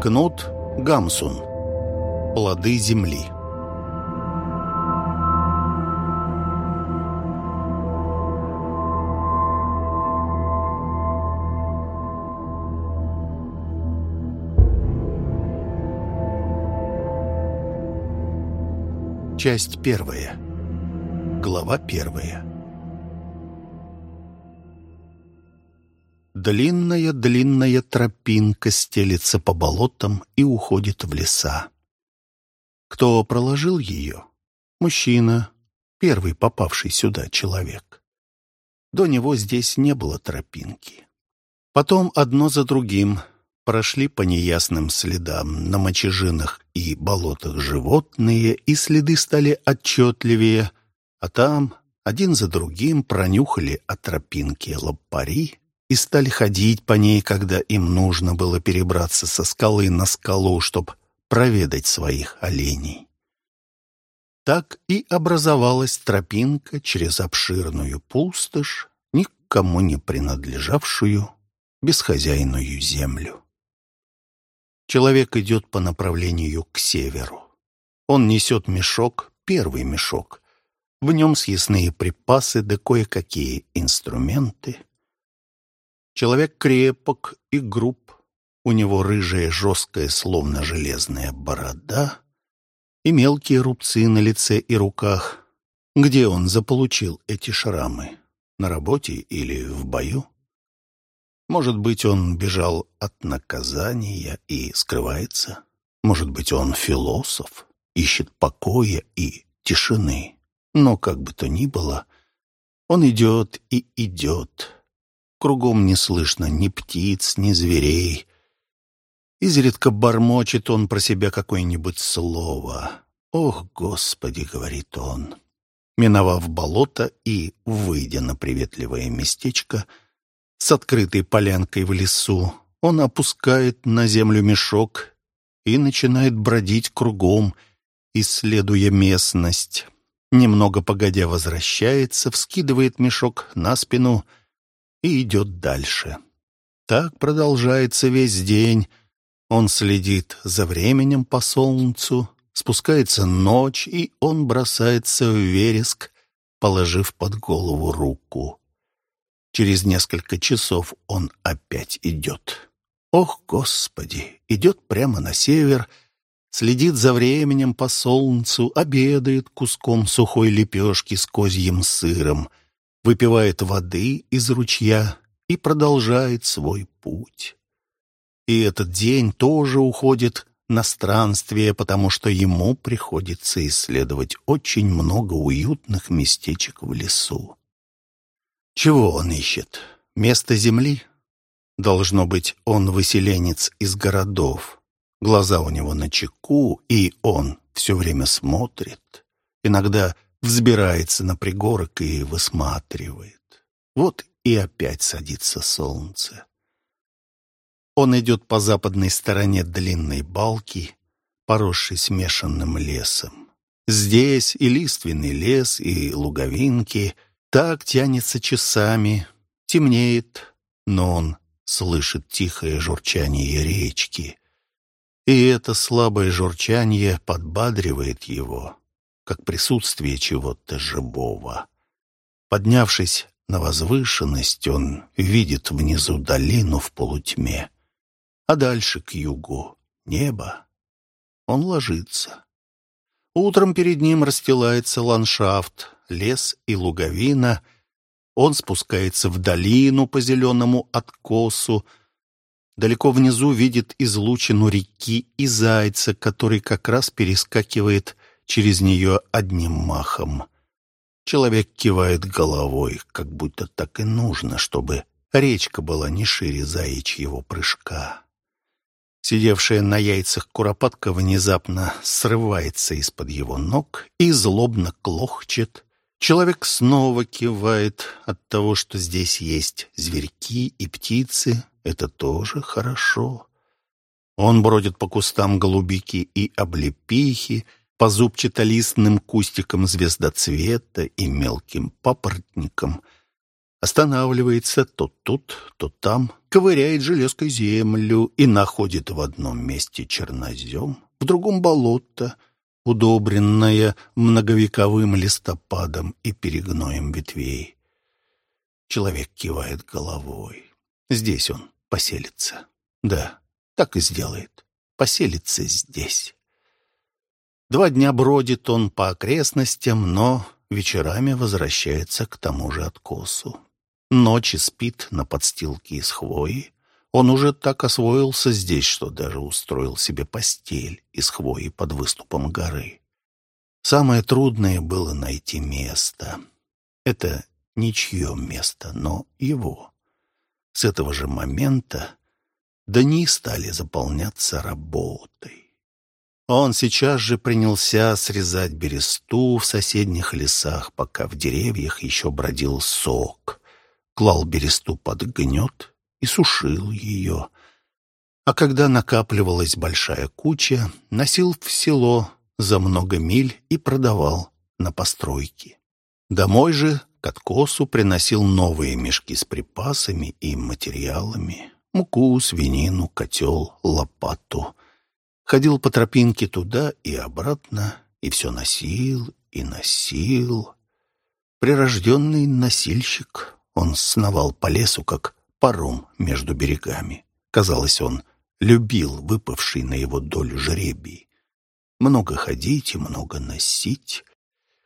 Кнут Гамсун. Плоды земли. Часть первая. Глава первая. Длинная-длинная тропинка стелится по болотам и уходит в леса. Кто проложил ее? Мужчина, первый попавший сюда человек. До него здесь не было тропинки. Потом одно за другим прошли по неясным следам на мочежинах и болотах животные, и следы стали отчетливее, а там один за другим пронюхали о тропинке лопари, и стали ходить по ней, когда им нужно было перебраться со скалы на скалу, чтобы проведать своих оленей. Так и образовалась тропинка через обширную пустошь, никому не принадлежавшую бесхозяйную землю. Человек идет по направлению к северу. Он несет мешок, первый мешок. В нем съестные припасы да кое-какие инструменты — Человек крепок и груб. У него рыжая, жесткая, словно железная борода и мелкие рубцы на лице и руках. Где он заполучил эти шрамы? На работе или в бою? Может быть, он бежал от наказания и скрывается? Может быть, он философ, ищет покоя и тишины? Но, как бы то ни было, он идет и идет, Кругом не слышно ни птиц, ни зверей. Изредка бормочет он про себя какое-нибудь слово. «Ох, Господи!» — говорит он. Миновав болото и, выйдя на приветливое местечко, с открытой полянкой в лесу, он опускает на землю мешок и начинает бродить кругом, исследуя местность. Немного погодя возвращается, вскидывает мешок на спину — и идет дальше. Так продолжается весь день. Он следит за временем по солнцу, спускается ночь, и он бросается в вереск, положив под голову руку. Через несколько часов он опять идет. Ох, Господи! Идет прямо на север, следит за временем по солнцу, обедает куском сухой лепешки с козьим сыром — выпивает воды из ручья и продолжает свой путь. И этот день тоже уходит на странствие, потому что ему приходится исследовать очень много уютных местечек в лесу. Чего он ищет? Место земли? Должно быть, он выселенец из городов. Глаза у него на чеку, и он все время смотрит. Иногда взбирается на пригорок и высматривает. Вот и опять садится солнце. Он идет по западной стороне длинной балки, поросшей смешанным лесом. Здесь и лиственный лес, и луговинки. Так тянется часами, темнеет, но он слышит тихое журчание речки. И это слабое журчание подбадривает его как присутствие чего-то живого. Поднявшись на возвышенность, он видит внизу долину в полутьме, а дальше к югу — небо. Он ложится. Утром перед ним расстилается ландшафт, лес и луговина. Он спускается в долину по зеленому откосу, Далеко внизу видит излучину реки и зайца, который как раз перескакивает через нее одним махом. Человек кивает головой, как будто так и нужно, чтобы речка была не шире заячьего прыжка. Сидевшая на яйцах куропатка внезапно срывается из-под его ног и злобно клохчет. Человек снова кивает от того, что здесь есть зверьки и птицы. Это тоже хорошо. Он бродит по кустам голубики и облепихи, по зубчатолистным кустикам звездоцвета и мелким папоротникам. Останавливается то тут, то там, ковыряет железкой землю и находит в одном месте чернозем, в другом болото, удобренное многовековым листопадом и перегноем ветвей. Человек кивает головой. Здесь он поселится. Да, так и сделает. Поселится здесь. Два дня бродит он по окрестностям, но вечерами возвращается к тому же откосу. Ночи спит на подстилке из хвои. Он уже так освоился здесь, что даже устроил себе постель из хвои под выступом горы. Самое трудное было найти место. Это ничье место, но его. С этого же момента дни стали заполняться работой. Он сейчас же принялся срезать бересту в соседних лесах, пока в деревьях еще бродил сок клал бересту под гнет и сушил ее. А когда накапливалась большая куча, носил в село за много миль и продавал на постройки. Домой же к откосу приносил новые мешки с припасами и материалами. Муку, свинину, котел, лопату. Ходил по тропинке туда и обратно, и все носил и носил. Прирожденный носильщик он сновал по лесу, как паром между берегами. Казалось, он любил выпавший на его долю жребий. Много ходить и много носить.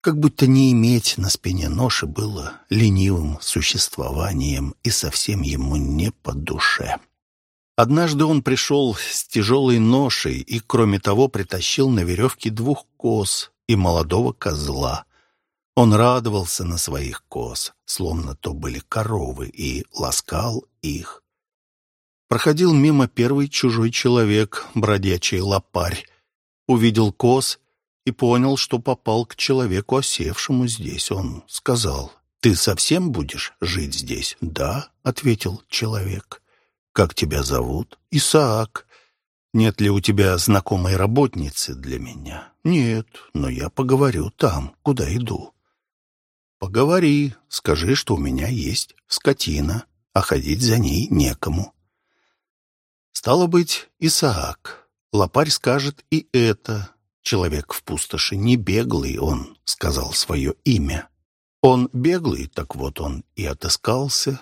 Как будто не иметь на спине ноши было ленивым существованием и совсем ему не по душе. Однажды он пришел с тяжелой ношей и, кроме того, притащил на веревке двух коз и молодого козла, он радовался на своих коз, словно то были коровы, и ласкал их. Проходил мимо первый чужой человек, бродячий лопарь. Увидел коз и понял, что попал к человеку, осевшему здесь. Он сказал, «Ты совсем будешь жить здесь?» «Да», — ответил человек. «Как тебя зовут?» «Исаак». «Нет ли у тебя знакомой работницы для меня?» «Нет, но я поговорю там, куда иду». Поговори, скажи, что у меня есть скотина, а ходить за ней некому. Стало быть, Исаак. Лопарь скажет и это. Человек в пустоши не беглый, он сказал свое имя. Он беглый, так вот он и отыскался.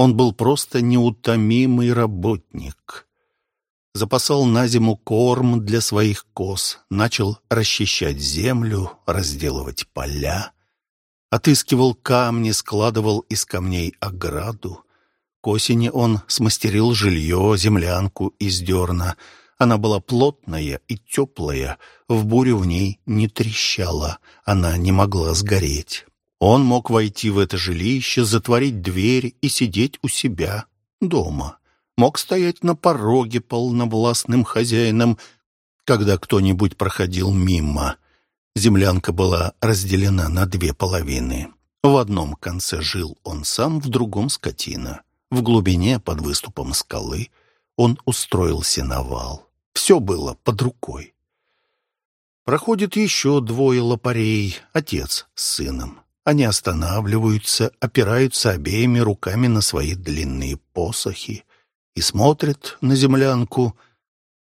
Он был просто неутомимый работник. Запасал на зиму корм для своих коз, начал расчищать землю, разделывать поля, Отыскивал камни, складывал из камней ограду. К осени он смастерил жилье, землянку из дерна. Она была плотная и теплая, в бурю в ней не трещала, она не могла сгореть. Он мог войти в это жилище, затворить дверь и сидеть у себя дома. Мог стоять на пороге полновластным хозяином, когда кто-нибудь проходил мимо — Землянка была разделена на две половины. В одном конце жил он сам, в другом — скотина. В глубине, под выступом скалы, он устроил сеновал. Все было под рукой. Проходит еще двое лопарей, отец с сыном. Они останавливаются, опираются обеими руками на свои длинные посохи и смотрят на землянку —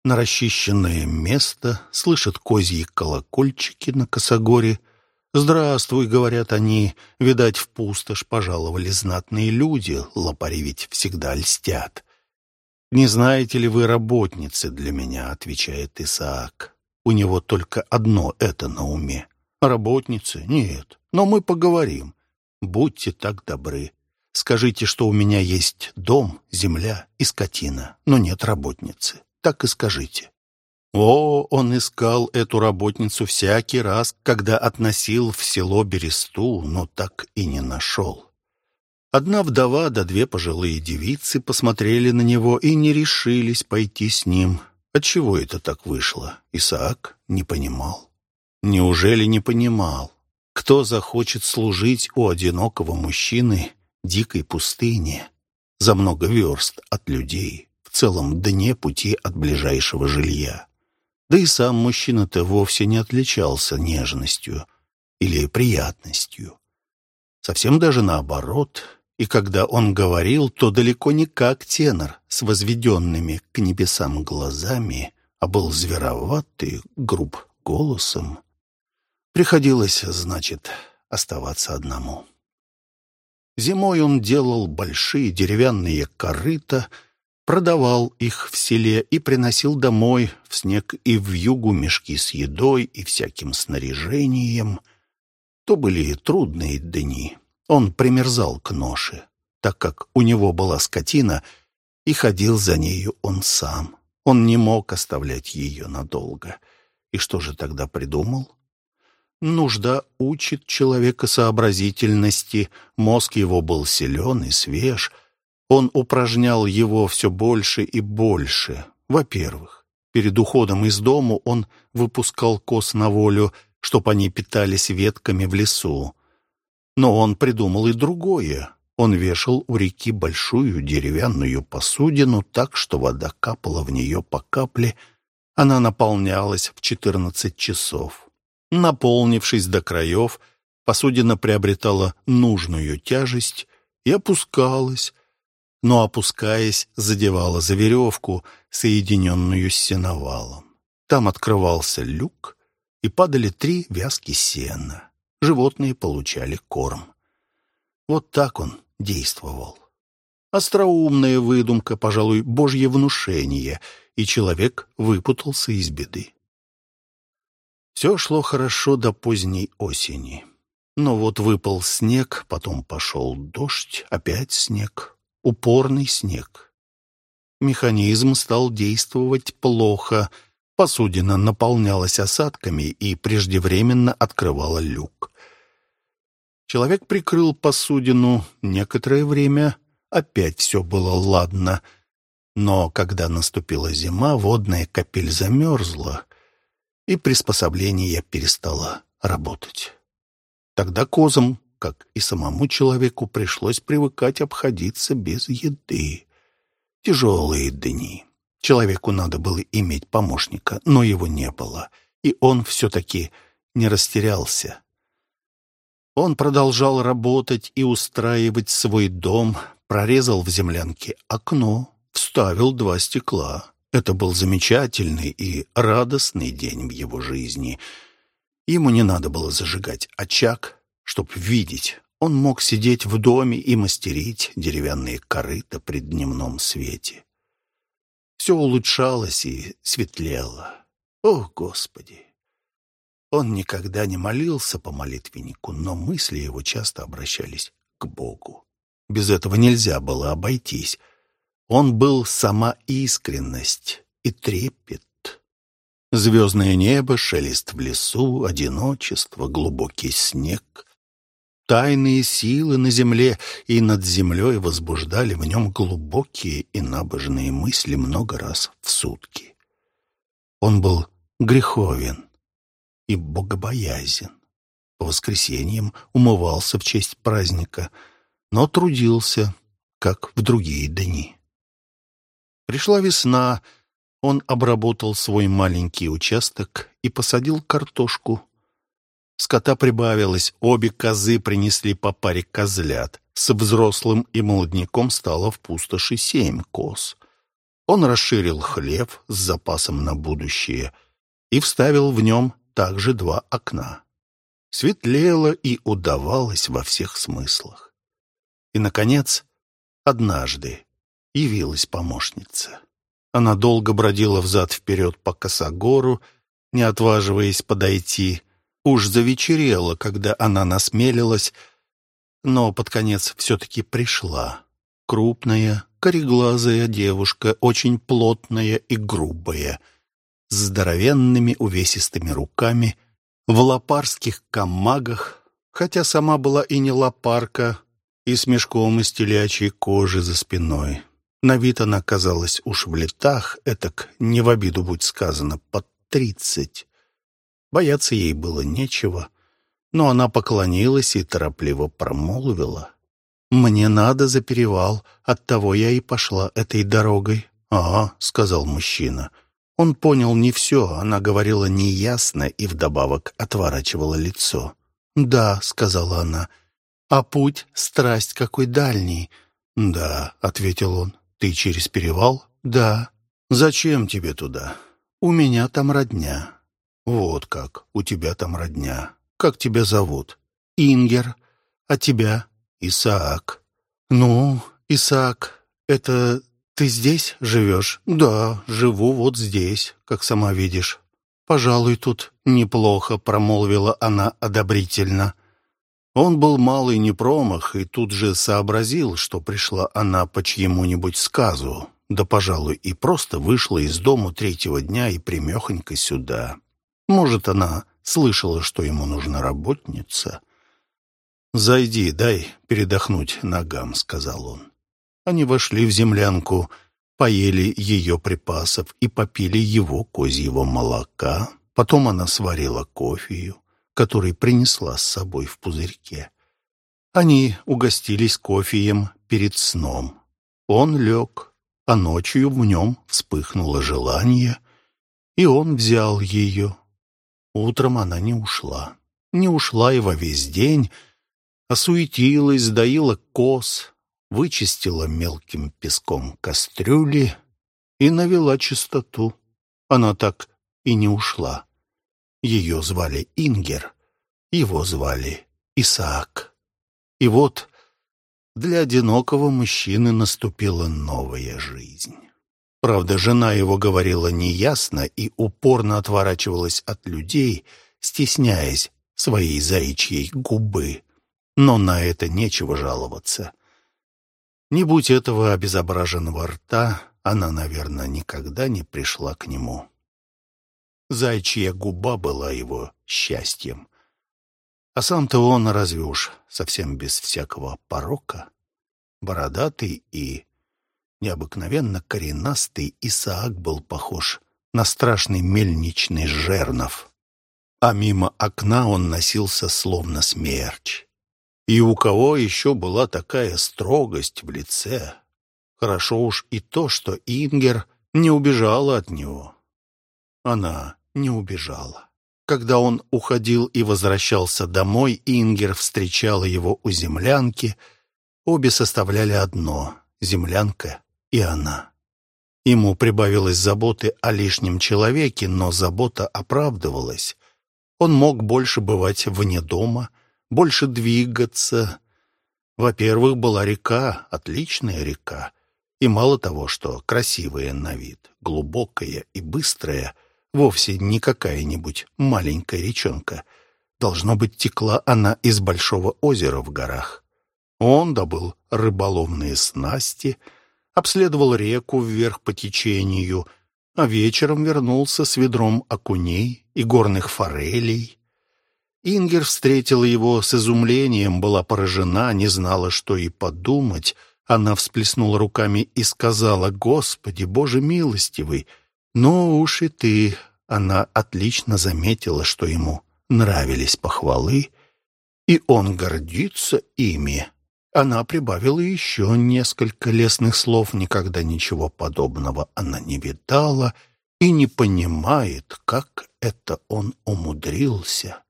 на расчищенное место, слышат козьи колокольчики на косогоре. «Здравствуй», — говорят они, — «видать, в пустошь пожаловали знатные люди, лопари ведь всегда льстят». «Не знаете ли вы работницы для меня?» — отвечает Исаак. У него только одно это на уме. «Работницы? Нет. Но мы поговорим. Будьте так добры. Скажите, что у меня есть дом, земля и скотина, но нет работницы так и скажите». О, он искал эту работницу всякий раз, когда относил в село Бересту, но так и не нашел. Одна вдова да две пожилые девицы посмотрели на него и не решились пойти с ним. Отчего это так вышло, Исаак не понимал. Неужели не понимал? Кто захочет служить у одинокого мужчины дикой пустыне за много верст от людей? целом дне пути от ближайшего жилья. Да и сам мужчина-то вовсе не отличался нежностью или приятностью. Совсем даже наоборот, И когда он говорил, то далеко не как тенор с возведенными к небесам глазами, а был звероватый, груб голосом. Приходилось, значит, оставаться одному. Зимой он делал большие деревянные корыта, продавал их в селе и приносил домой в снег и в югу мешки с едой и всяким снаряжением. То были трудные дни. Он примерзал к ноше, так как у него была скотина, и ходил за нею он сам. Он не мог оставлять ее надолго. И что же тогда придумал? Нужда учит человека сообразительности, мозг его был силен и свеж. Он упражнял его все больше и больше. Во-первых, перед уходом из дому он выпускал коз на волю, чтоб они питались ветками в лесу. Но он придумал и другое. Он вешал у реки большую деревянную посудину так, что вода капала в нее по капле. Она наполнялась в четырнадцать часов. Наполнившись до краев, посудина приобретала нужную тяжесть и опускалась, но, опускаясь, задевала за веревку, соединенную с сеновалом. Там открывался люк, и падали три вязки сена. Животные получали корм. Вот так он действовал. Остроумная выдумка, пожалуй, божье внушение, и человек выпутался из беды. Все шло хорошо до поздней осени. Но вот выпал снег, потом пошел дождь, опять снег, упорный снег. Механизм стал действовать плохо, посудина наполнялась осадками и преждевременно открывала люк. Человек прикрыл посудину, некоторое время опять все было ладно, но когда наступила зима, водная капель замерзла — и приспособление перестало работать. Тогда козам, как и самому человеку, пришлось привыкать обходиться без еды. Тяжелые дни. Человеку надо было иметь помощника, но его не было, и он все-таки не растерялся. Он продолжал работать и устраивать свой дом, прорезал в землянке окно, вставил два стекла. Это был замечательный и радостный день в его жизни. Ему не надо было зажигать очаг, чтобы видеть. Он мог сидеть в доме и мастерить деревянные корыта при дневном свете. Все улучшалось и светлело. О, Господи! Он никогда не молился по молитвеннику, но мысли его часто обращались к Богу. Без этого нельзя было обойтись — он был сама искренность и трепет. Звездное небо, шелест в лесу, одиночество, глубокий снег. Тайные силы на земле и над землей возбуждали в нем глубокие и набожные мысли много раз в сутки. Он был греховен и богобоязен. По воскресеньям умывался в честь праздника, но трудился, как в другие дни. Пришла весна, он обработал свой маленький участок и посадил картошку. Скота прибавилось, обе козы принесли по паре козлят. С взрослым и молодняком стало в пустоши семь коз. Он расширил хлев с запасом на будущее и вставил в нем также два окна. Светлело и удавалось во всех смыслах. И, наконец, однажды явилась помощница. Она долго бродила взад-вперед по косогору, не отваживаясь подойти. Уж завечерело, когда она насмелилась, но под конец все-таки пришла. Крупная, кореглазая девушка, очень плотная и грубая, с здоровенными увесистыми руками, в лопарских камагах, хотя сама была и не лопарка, и с мешком из телячьей кожи за спиной. На вид она казалась уж в летах, этак не в обиду будь сказано, под тридцать. Бояться ей было нечего, но она поклонилась и торопливо промолвила. «Мне надо за перевал, оттого я и пошла этой дорогой». «А», — сказал мужчина. Он понял не все, она говорила неясно и вдобавок отворачивала лицо. «Да», — сказала она, А путь — страсть какой дальний. «Да», — ответил он. «Ты через перевал?» «Да». «Зачем тебе туда?» «У меня там родня». «Вот как, у тебя там родня. Как тебя зовут?» «Ингер. А тебя?» «Исаак». «Ну, Исаак, это ты здесь живешь?» «Да, живу вот здесь, как сама видишь». «Пожалуй, тут неплохо», — промолвила она одобрительно. Он был малый непромах и тут же сообразил, что пришла она по чьему-нибудь сказу, да, пожалуй, и просто вышла из дому третьего дня и примехонько сюда. Может, она слышала, что ему нужна работница. «Зайди, дай передохнуть ногам», — сказал он. Они вошли в землянку, поели ее припасов и попили его козьего молока. Потом она сварила кофею который принесла с собой в пузырьке. Они угостились кофеем перед сном. Он лег, а ночью в нем вспыхнуло желание, и он взял ее. Утром она не ушла. Не ушла и во весь день, осуетилась, доила коз, вычистила мелким песком кастрюли и навела чистоту. Она так и не ушла. Ее звали Ингер, его звали Исаак. И вот для одинокого мужчины наступила новая жизнь. Правда, жена его говорила неясно и упорно отворачивалась от людей, стесняясь своей заячьей губы. Но на это нечего жаловаться. Не будь этого обезображенного рта, она, наверное, никогда не пришла к нему. Зайчья губа была его счастьем. А сам-то он разве уж совсем без всякого порока? Бородатый и необыкновенно коренастый Исаак был похож на страшный мельничный жернов. А мимо окна он носился словно смерч. И у кого еще была такая строгость в лице? Хорошо уж и то, что Ингер не убежала от него. Она не убежала. Когда он уходил и возвращался домой, Ингер встречала его у землянки. Обе составляли одно — землянка и она. Ему прибавилось заботы о лишнем человеке, но забота оправдывалась. Он мог больше бывать вне дома, больше двигаться. Во-первых, была река, отличная река, и мало того, что красивая на вид, глубокая и быстрая — Вовсе не какая-нибудь маленькая речонка. Должно быть, текла она из большого озера в горах. Он добыл рыболовные снасти, обследовал реку вверх по течению, а вечером вернулся с ведром окуней и горных форелей. Ингер встретила его с изумлением, была поражена, не знала, что и подумать. Она всплеснула руками и сказала, «Господи, Боже милостивый, ну уж и ты, она отлично заметила, что ему нравились похвалы, и он гордится ими. Она прибавила еще несколько лестных слов, никогда ничего подобного она не видала и не понимает, как это он умудрился.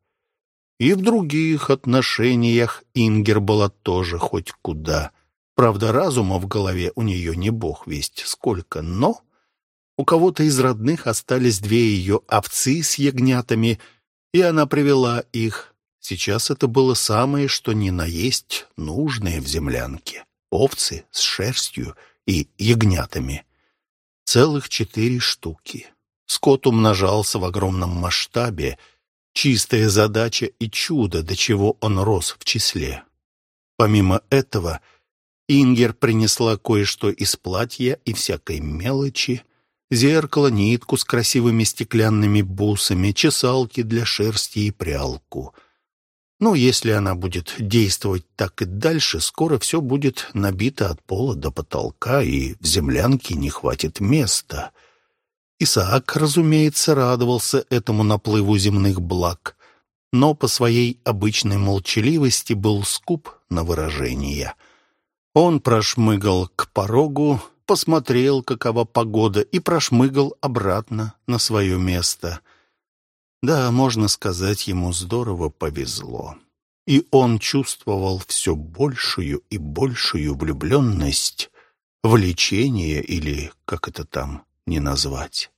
И в других отношениях Ингер была тоже хоть куда. Правда, разума в голове у нее не бог весть сколько, но у кого-то из родных остались две ее овцы с ягнятами, и она привела их. Сейчас это было самое, что ни на есть нужное в землянке. Овцы с шерстью и ягнятами. Целых четыре штуки. Скот умножался в огромном масштабе. Чистая задача и чудо, до чего он рос в числе. Помимо этого, Ингер принесла кое-что из платья и всякой мелочи, зеркало, нитку с красивыми стеклянными бусами, чесалки для шерсти и прялку. Ну, если она будет действовать так и дальше, скоро все будет набито от пола до потолка, и в землянке не хватит места. Исаак, разумеется, радовался этому наплыву земных благ, но по своей обычной молчаливости был скуп на выражения. Он прошмыгал к порогу, посмотрел, какова погода, и прошмыгал обратно на свое место. Да, можно сказать, ему здорово повезло. и он чувствовал все большую и большую влюбленность, влечение или как это там не назвать.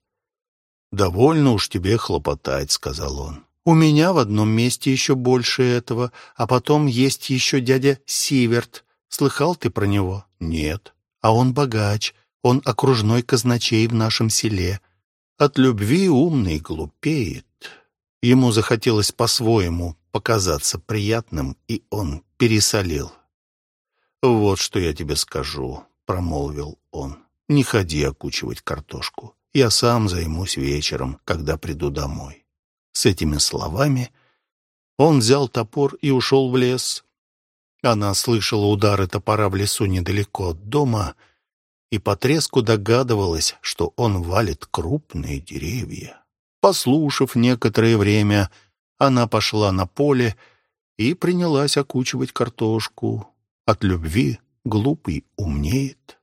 «Довольно уж тебе хлопотать», — сказал он. «У меня в одном месте еще больше этого, а потом есть еще дядя Сиверт. Слыхал ты про него?» «Нет». «А он богач, он окружной казначей в нашем селе. От любви умный глупеет. Ему захотелось по-своему показаться приятным, и он пересолил. «Вот что я тебе скажу», — промолвил он. «Не ходи окучивать картошку. Я сам займусь вечером, когда приду домой». С этими словами он взял топор и ушел в лес. Она слышала удары топора в лесу недалеко от дома и по треску догадывалась, что он валит крупные деревья. Послушав некоторое время, она пошла на поле и принялась окучивать картошку. От любви глупый умнеет.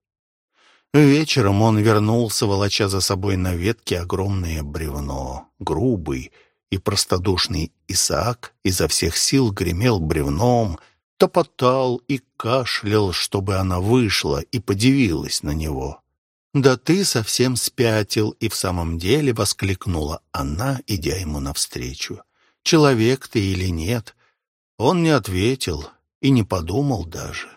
Вечером он вернулся, волоча за собой на ветке огромное бревно. Грубый и простодушный Исаак изо всех сил гремел бревном, топотал и кашлял, чтобы она вышла и подивилась на него. «Да ты совсем спятил!» И в самом деле воскликнула она, идя ему навстречу. «Человек ты или нет?» Он не ответил и не подумал даже.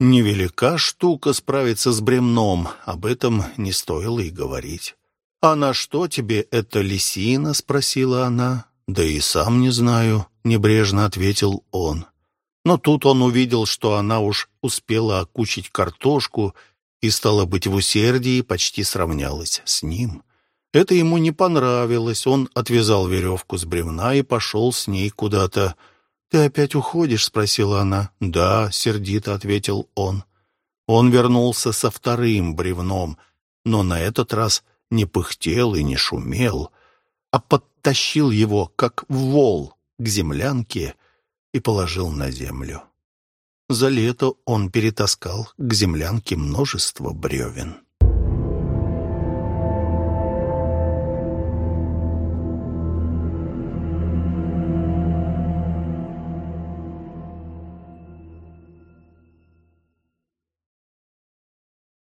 Невелика штука справиться с бремном, об этом не стоило и говорить. «А на что тебе эта лисина?» — спросила она. «Да и сам не знаю», — небрежно ответил он. Но тут он увидел, что она уж успела окучить картошку и, стала быть, в усердии почти сравнялась с ним. Это ему не понравилось. Он отвязал веревку с бревна и пошел с ней куда-то. «Ты опять уходишь?» — спросила она. «Да», — сердито ответил он. Он вернулся со вторым бревном, но на этот раз не пыхтел и не шумел, а подтащил его, как вол, к землянке и положил на землю. За лето он перетаскал к землянке множество бревен.